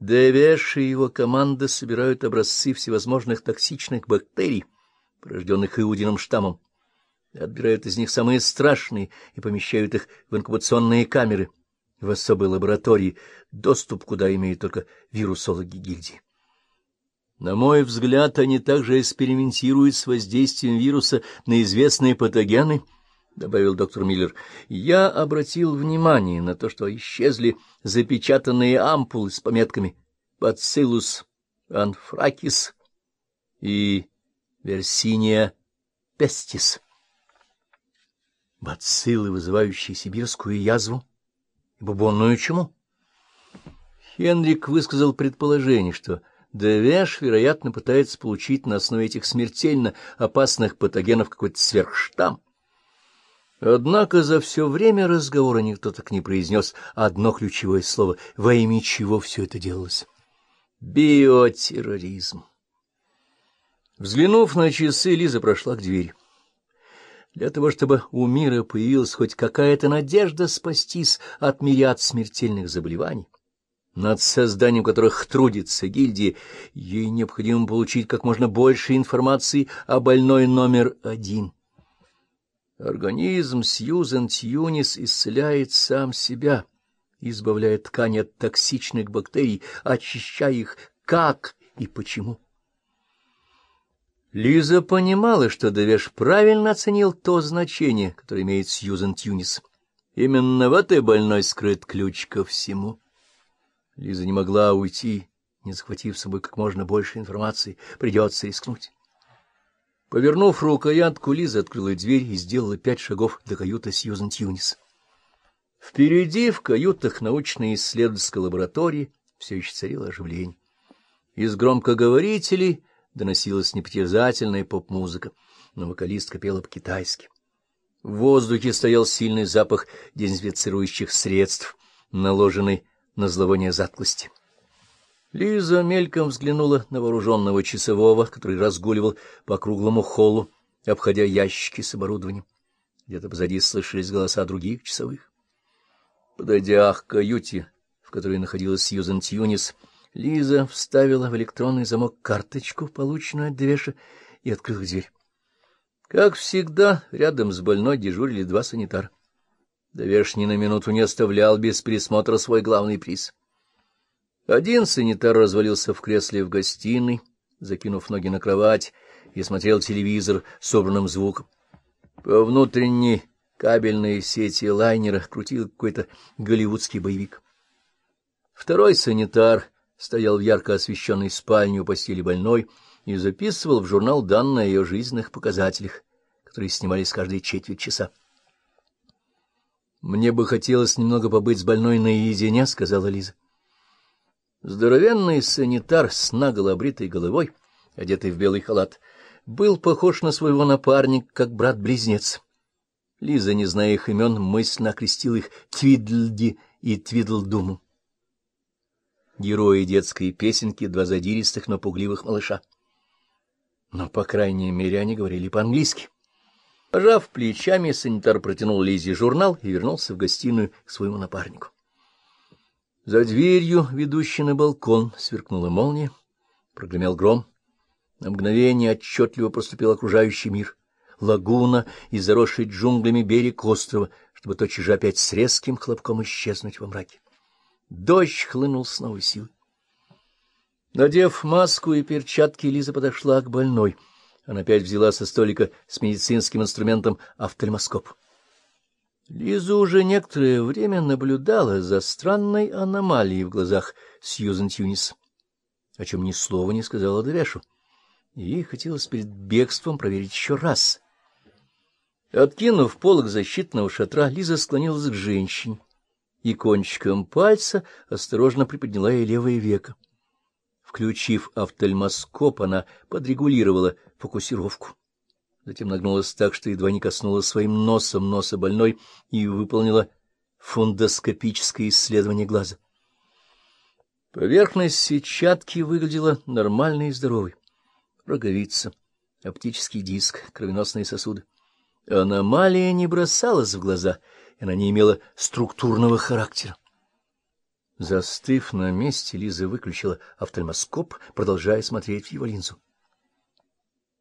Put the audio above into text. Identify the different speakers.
Speaker 1: Девеш и его команда собирают образцы всевозможных токсичных бактерий, порожденных иудиным штаммом, отбирают из них самые страшные и помещают их в инкубационные камеры в особой лаборатории, доступ куда имеют только вирусологи гильдии. На мой взгляд, они также экспериментируют с воздействием вируса на известные патогены, — добавил доктор Миллер. Я обратил внимание на то, что исчезли запечатанные ампулы с пометками «Бациллус анфракис» и «Версиния пестис». Бациллы, вызывающие сибирскую язву и бубонную чуму. Хенрик высказал предположение, что Девеш, вероятно, пытается получить на основе этих смертельно опасных патогенов какой-то сверхштамм. Однако за все время разговора никто так не произнес одно ключевое слово, во имя чего все это делалось. Биотерроризм. Взглянув на часы, Лиза прошла к двери. Для того, чтобы у мира появилась хоть какая-то надежда спастись от мириад смертельных заболеваний, над созданием которых трудится гильдия, ей необходимо получить как можно больше информации о больной номер один. Организм Сьюзен Тьюнис исцеляет сам себя, избавляя ткань от токсичных бактерий, очищая их как и почему. Лиза понимала, что Девеш правильно оценил то значение, которое имеет Сьюзен Тьюнис. Именно в этой больной скрыт ключ ко всему. Лиза не могла уйти, не захватив с собой как можно больше информации. Придется рискнуть. Повернув рукоятку, Лиза открыла дверь и сделала пять шагов до каюты Сьюзен Тьюнис. Впереди, в каютах научной исследовательской лаборатории, все еще царило оживление. Из громкоговорителей доносилась непритязательная поп-музыка, но вокалистка пела по-китайски. В воздухе стоял сильный запах дезинфицирующих средств, наложенный на зловоние затклости. Лиза мельком взглянула на вооруженного часового, который разгуливал по круглому холлу, обходя ящики с оборудованием. Где-то позади слышались голоса других часовых. Подойдя к каюте, в которой находилась Сьюзен Тьюнис, Лиза вставила в электронный замок карточку, полученную от Девеша, и открыла дверь. Как всегда, рядом с больной дежурили два санитара. Девеш ни на минуту не оставлял без присмотра свой главный приз — один санитар развалился в кресле в гостиной, закинув ноги на кровать, и смотрел телевизор с собранным звуком. По внутренней кабельной сети лайнера крутил какой-то голливудский боевик. Второй санитар стоял в ярко освещенной спальне у постели больной и записывал в журнал данные о ее жизненных показателях, которые снимались каждые четверть часа. «Мне бы хотелось немного побыть с больной наедине», — сказала Лиза. Здоровенный санитар с наголо обритой головой, одетый в белый халат, был похож на своего напарника, как брат-близнец. Лиза, не зная их имен, мысленно окрестил их Твидлди и Твидлдуму. Герои детской песенки, два задиристых, но пугливых малыша. Но, по крайней мере, они говорили по-английски. Пожав плечами, санитар протянул Лизе журнал и вернулся в гостиную к своему напарнику. За дверью, ведущей на балкон, сверкнула молния, прогремел гром. На мгновение отчетливо проступил окружающий мир. Лагуна и заросший джунглями берег острова, чтобы тотчас же опять с резким хлопком исчезнуть во мраке. Дождь хлынул с новой силой. Надев маску и перчатки, Лиза подошла к больной. Она опять взяла со столика с медицинским инструментом офтальмоскоп. Лиза уже некоторое время наблюдала за странной аномалией в глазах Сьюзен Тюнис, о чем ни слова не сказала Девешу. Ей хотелось перед бегством проверить еще раз. Откинув полог защитного шатра, Лиза склонилась к женщине и кончиком пальца осторожно приподняла ей левое веко. Включив офтальмоскоп, она подрегулировала фокусировку затем нагнулась так, что едва не коснулась своим носом носа больной и выполнила фундоскопическое исследование глаза. Поверхность сетчатки выглядела нормальной и здоровой. Роговица, оптический диск, кровеносные сосуды. Аномалия не бросалась в глаза, и она не имела структурного характера. Застыв на месте, Лиза выключила офтальмоскоп, продолжая смотреть в его линзу.